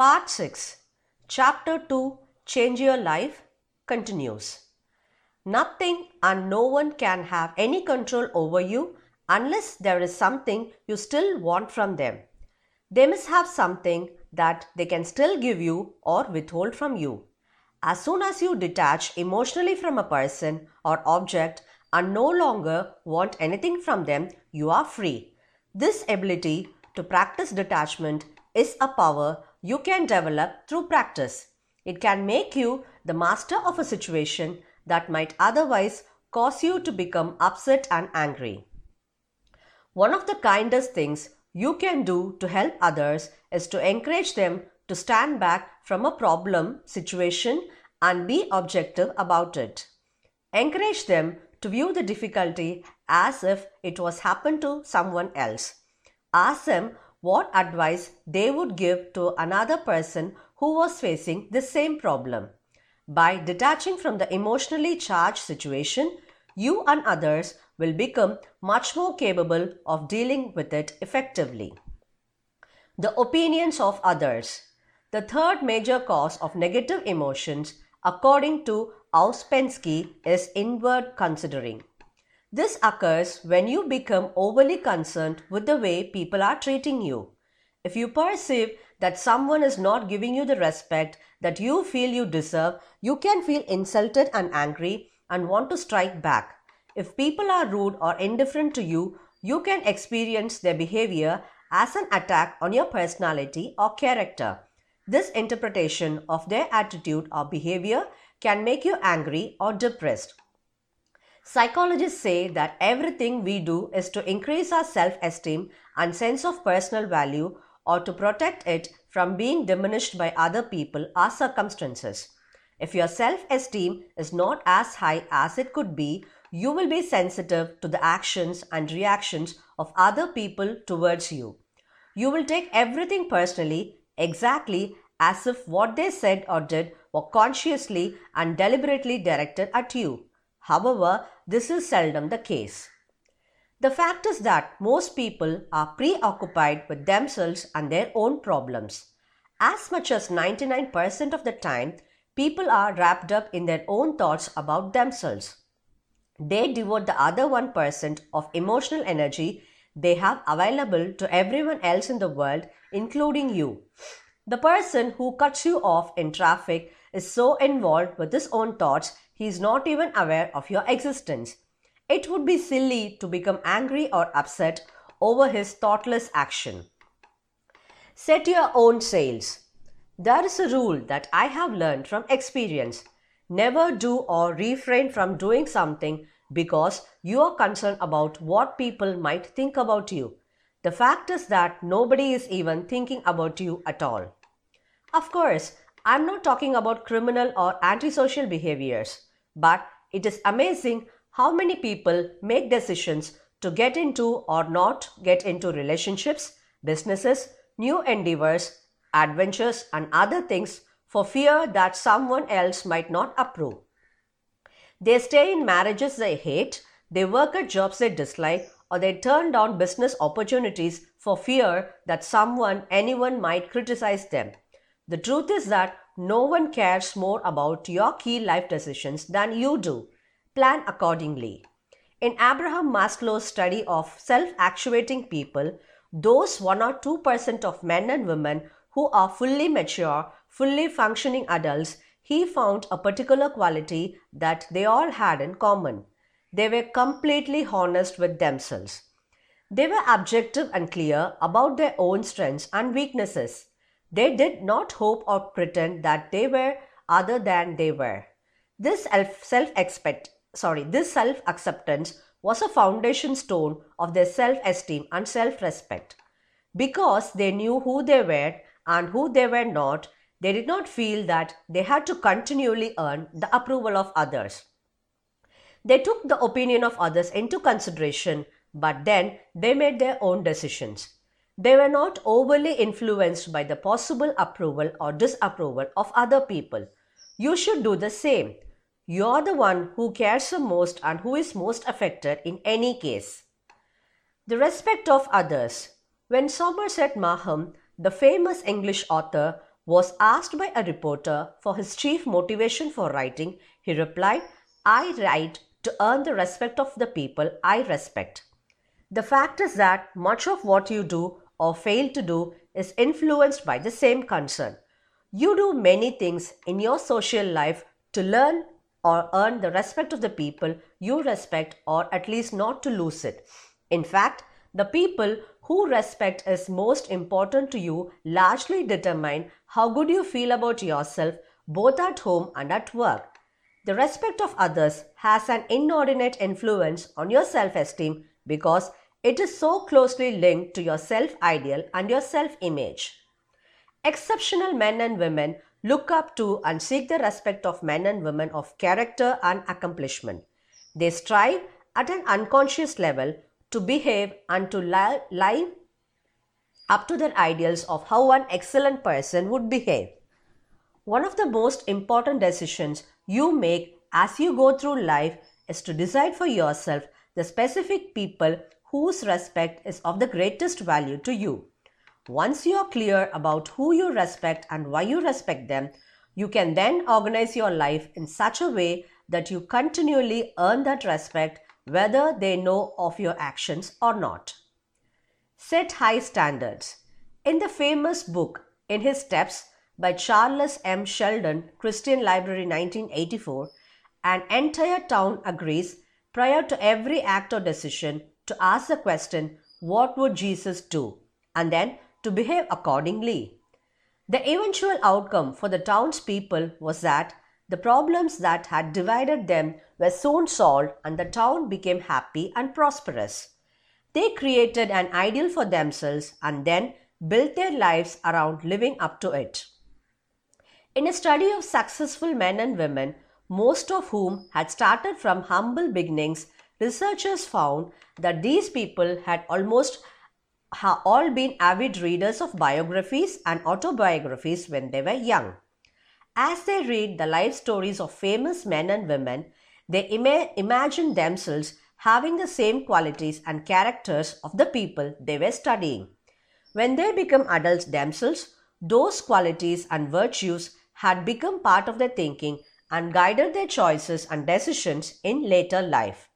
Part 6, Chapter 2 Change Your Life continues. Nothing and no one can have any control over you unless there is something you still want from them. They must have something that they can still give you or withhold from you. As soon as you detach emotionally from a person or object and no longer want anything from them, you are free. This ability to practice detachment is a power you can develop through practice. It can make you the master of a situation that might otherwise cause you to become upset and angry. One of the kindest things you can do to help others is to encourage them to stand back from a problem situation and be objective about it. Encourage them to view the difficulty as if it was happened to someone else. Ask them what advice they would give to another person who was facing the same problem. By detaching from the emotionally charged situation, you and others will become much more capable of dealing with it effectively. The opinions of others. The third major cause of negative emotions, according to Ouspensky, is inward considering. This occurs when you become overly concerned with the way people are treating you. If you perceive that someone is not giving you the respect that you feel you deserve, you can feel insulted and angry and want to strike back. If people are rude or indifferent to you, you can experience their behavior as an attack on your personality or character. This interpretation of their attitude or behavior can make you angry or depressed. Psychologists say that everything we do is to increase our self esteem and sense of personal value or to protect it from being diminished by other people or circumstances. If your self esteem is not as high as it could be, you will be sensitive to the actions and reactions of other people towards you. You will take everything personally, exactly as if what they said or did were consciously and deliberately directed at you. However, this is seldom the case. The fact is that most people are preoccupied with themselves and their own problems. As much as 99% of the time, people are wrapped up in their own thoughts about themselves. They devote the other 1% of emotional energy they have available to everyone else in the world, including you. The person who cuts you off in traffic is so involved with his own thoughts, he is not even aware of your existence. It would be silly to become angry or upset over his thoughtless action. Set your own sails. There is a rule that I have learned from experience. Never do or refrain from doing something because you are concerned about what people might think about you. The fact is that nobody is even thinking about you at all. Of course, I'm not talking about criminal or antisocial behaviors, but it is amazing how many people make decisions to get into or not get into relationships, businesses, new endeavors, adventures, and other things for fear that someone else might not approve. They stay in marriages they hate, they work at jobs they dislike, or they turn down business opportunities for fear that someone, anyone might criticize them. The truth is that no one cares more about your key life decisions than you do plan accordingly. In Abraham Maslow's study of self actuating people, those 1 or 2% of men and women who are fully mature, fully functioning adults, he found a particular quality that they all had in common. They were completely honest with themselves. They were objective and clear about their own strengths and weaknesses. They did not hope or pretend that they were other than they were. This self expect sorry, this self acceptance was a foundation stone of their self esteem and self respect. Because they knew who they were and who they were not, they did not feel that they had to continually earn the approval of others. They took the opinion of others into consideration, but then they made their own decisions. They were not overly influenced by the possible approval or disapproval of other people. You should do the same. You're the one who cares the most and who is most affected in any case. The respect of others. When Somerset Maugham, the famous English author, was asked by a reporter for his chief motivation for writing, he replied, I write to earn the respect of the people I respect. The fact is that much of what you do or fail to do is influenced by the same concern. You do many things in your social life to learn or earn the respect of the people you respect or at least not to lose it. In fact, the people who respect is most important to you largely determine how good you feel about yourself both at home and at work. The respect of others has an inordinate influence on your self esteem because it is so closely linked to your self ideal and your self image. Exceptional men and women look up to and seek the respect of men and women of character and accomplishment. They strive at an unconscious level to behave and to live up to their ideals of how an excellent person would behave. One of the most important decisions you make as you go through life is to decide for yourself the specific people whose respect is of the greatest value to you. Once you are clear about who you respect and why you respect them, you can then organize your life in such a way that you continually earn that respect whether they know of your actions or not. Set high standards. In the famous book In His Steps, by Charles M. Sheldon, Christian Library 1984, an entire town agrees prior to every act or decision to ask the question, What would Jesus do? and then to behave accordingly. The eventual outcome for the townspeople was that the problems that had divided them were soon solved and the town became happy and prosperous. They created an ideal for themselves and then built their lives around living up to it. In a study of successful men and women, most of whom had started from humble beginnings, researchers found that these people had almost all been avid readers of biographies and autobiographies when they were young. As they read the life stories of famous men and women, they ima- imagine themselves having the same qualities and characters of the people they were studying. When they become adults themselves, those qualities and virtues had become part of their thinking and guided their choices and decisions in later life.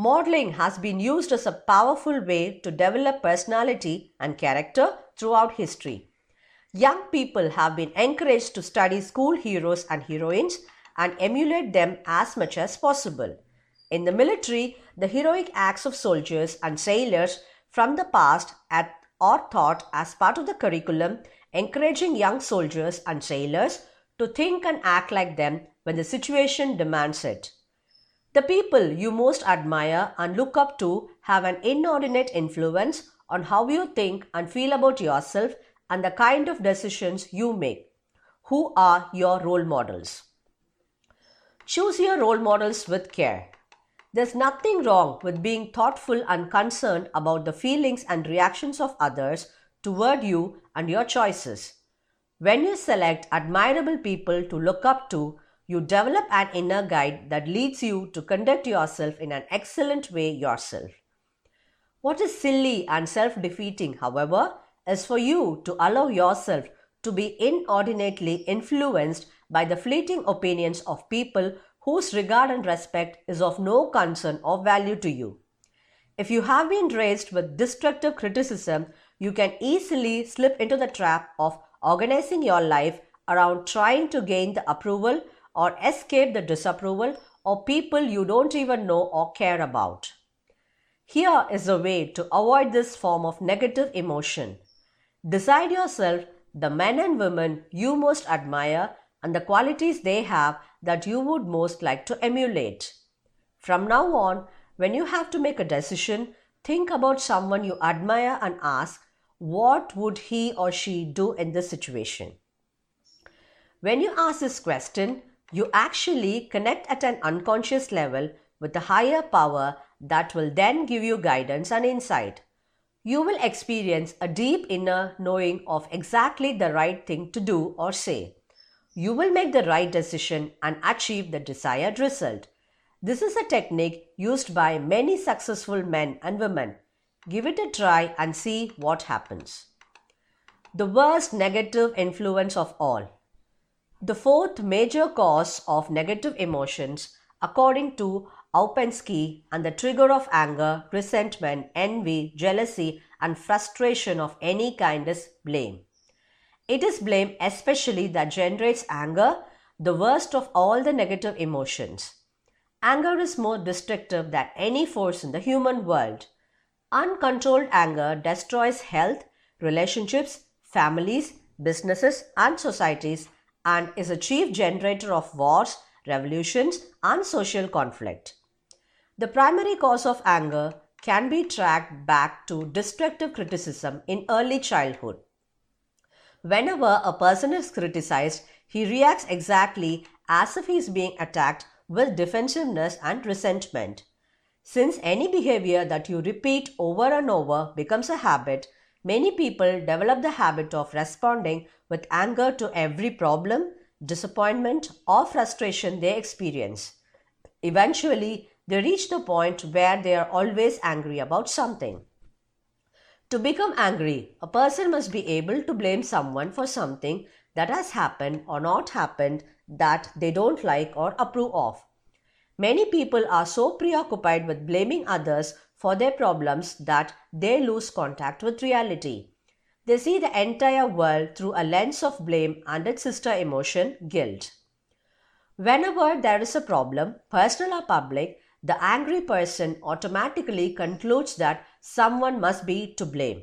Modeling has been used as a powerful way to develop personality and character throughout history. Young people have been encouraged to study school heroes and heroines and emulate them as much as possible. In the military, the heroic acts of soldiers and sailors from the past are taught as part of the curriculum encouraging young soldiers and sailors to think and act like them when the situation demands it. The people you most admire and look up to have an inordinate influence on how you think and feel about yourself and the kind of decisions you make. Who are your role models? Choose your role models with care. There's nothing wrong with being thoughtful and concerned about the feelings and reactions of others toward you and your choices. When you select admirable people to look up to, you develop an inner guide that leads you to conduct yourself in an excellent way yourself. What is silly and self defeating, however, is for you to allow yourself to be inordinately influenced by the fleeting opinions of people whose regard and respect is of no concern or value to you. If you have been raised with destructive criticism you can easily slip into the trap of organizing your life around trying to gain the approval or escape the disapproval of people you don't even know or care about. Here is a way to avoid this form of negative emotion. Decide yourself the men and women you most admire and the qualities they have that you would most like to emulate. From now on, when you have to make a decision, think about someone you admire and ask what would he or she do in this situation? When you ask this question, you actually connect at an unconscious level with a higher power that will then give you guidance and insight. You will experience a deep inner knowing of exactly the right thing to do or say. You will make the right decision and achieve the desired result. This is a technique used by many successful men and women Give it a try and see what happens. the worst negative influence of all. The fourth major cause of negative emotions, according to Ouspensky, and the trigger of anger, resentment, envy, jealousy, and frustration of any kind is blame. It is blame especially that generates anger, the worst of all the negative emotions. Anger is more destructive than any force in the human world. Uncontrolled anger destroys health, relationships, families, businesses, and societies and is a chief generator of wars, revolutions, and social conflict. The primary cause of anger can be tracked back to destructive criticism in early childhood. Whenever a person is criticized, he reacts exactly as if he is being attacked with defensiveness and resentment. Since any behavior that you repeat over and over becomes a habit, many people develop the habit of responding with anger to every problem, disappointment, or frustration they experience. Eventually, they reach the point where they are always angry about something. To become angry, a person must be able to blame someone for something that has happened or not happened that they don't like or approve of. Many people are so preoccupied with blaming others for their problems that they lose contact with reality. They see the entire world through a lens of blame and its sister emotion, guilt. Whenever there is a problem, personal or public, the angry person automatically concludes that someone must be to blame.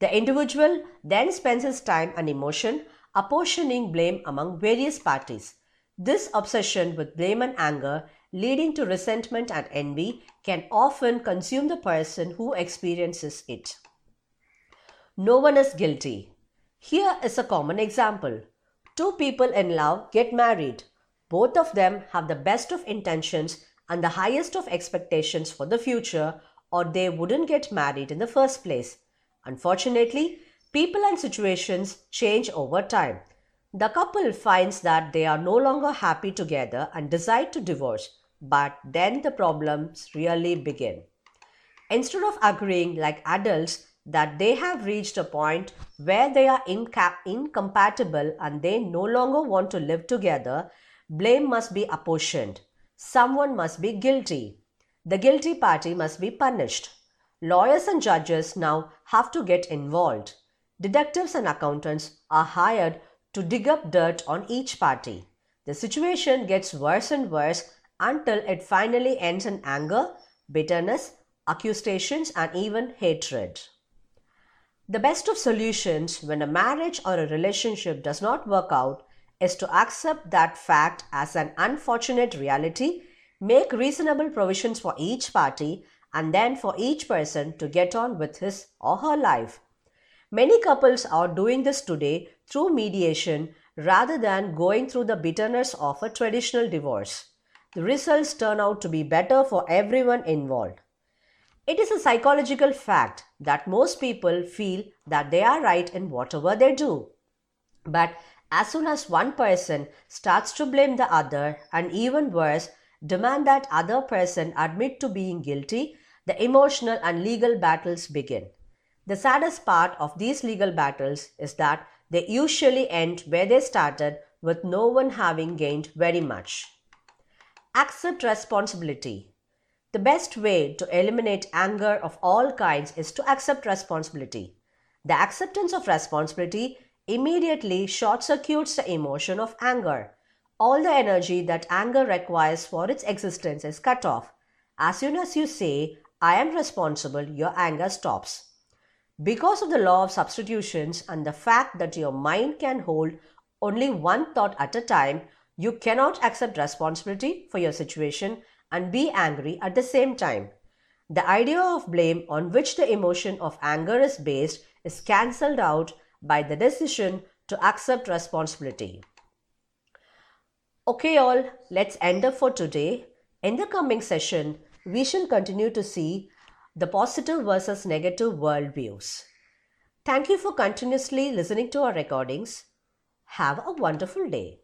The individual then spends his time and emotion apportioning blame among various parties. This obsession with blame and anger, leading to resentment and envy, can often consume the person who experiences it. No one is guilty. Here is a common example. Two people in love get married. Both of them have the best of intentions and the highest of expectations for the future, or they wouldn't get married in the first place. Unfortunately, people and situations change over time. The couple finds that they are no longer happy together and decide to divorce, but then the problems really begin. Instead of agreeing like adults that they have reached a point where they are incap- incompatible and they no longer want to live together, blame must be apportioned. Someone must be guilty. The guilty party must be punished. Lawyers and judges now have to get involved. Detectives and accountants are hired to dig up dirt on each party. The situation gets worse and worse until it finally ends in anger, bitterness, accusations, and even hatred. The best of solutions when a marriage or a relationship does not work out is to accept that fact as an unfortunate reality, make reasonable provisions for each party, and then for each person to get on with his or her life. Many couples are doing this today through mediation rather than going through the bitterness of a traditional divorce. The results turn out to be better for everyone involved. It is a psychological fact that most people feel that they are right in whatever they do. But as soon as one person starts to blame the other and even worse, demand that other person admit to being guilty, the emotional and legal battles begin. The saddest part of these legal battles is that they usually end where they started with no one having gained very much. Accept responsibility. The best way to eliminate anger of all kinds is to accept responsibility. The acceptance of responsibility immediately short circuits the emotion of anger. All the energy that anger requires for its existence is cut off. As soon as you say, I am responsible, your anger stops. Because of the law of substitutions and the fact that your mind can hold only one thought at a time, you cannot accept responsibility for your situation and be angry at the same time. The idea of blame on which the emotion of anger is based is cancelled out by the decision to accept responsibility. Okay, all, let's end up for today. In the coming session, we shall continue to see the positive versus negative worldviews. Thank you for continuously listening to our recordings. Have a wonderful day.